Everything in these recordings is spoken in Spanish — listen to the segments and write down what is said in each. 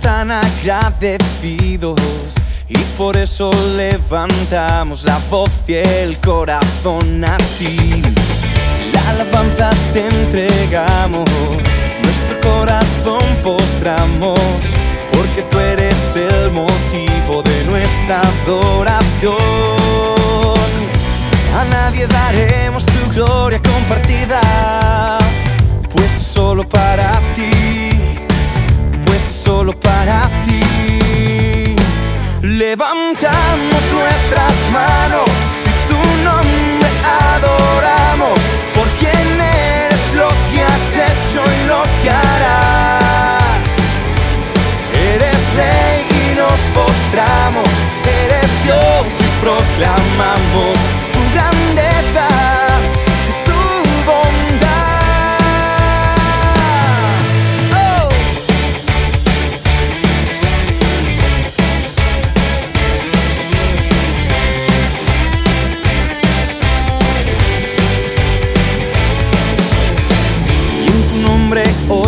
tan agradecidos y por eso levantamos la voz y el corazón a ti. La alabanza te entregamos, nuestro corazón postramos, porque tú eres el motivo de nuestra adoración. A nadie daremos tu gloria compartida, Levantamos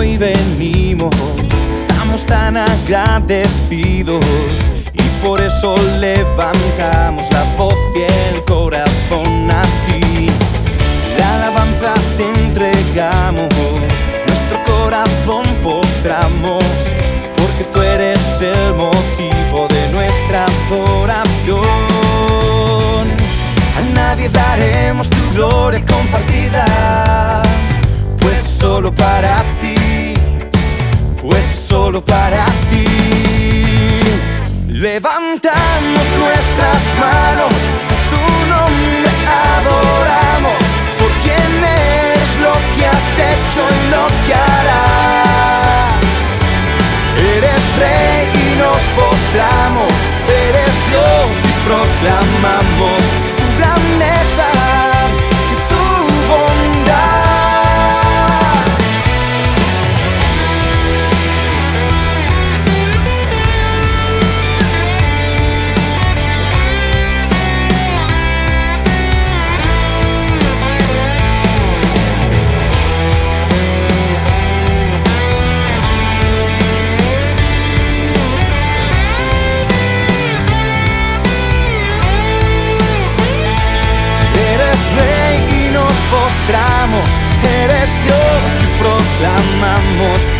hoy venimos, estamos tan agradecidos y por eso levantamos la voz y el corazón a ti. La alabanza te entregamos, nuestro corazón postramos, porque tú eres el motivo de nuestra adoración. A nadie daremos tu gloria compartida, pues es solo para ti, pues es solo para ti. Levantamos nuestras manos, tu nombre adoramos, por quien eres lo que has hecho y lo que harás. Eres rey y nos postramos, eres Dios y proclamamos clamamos.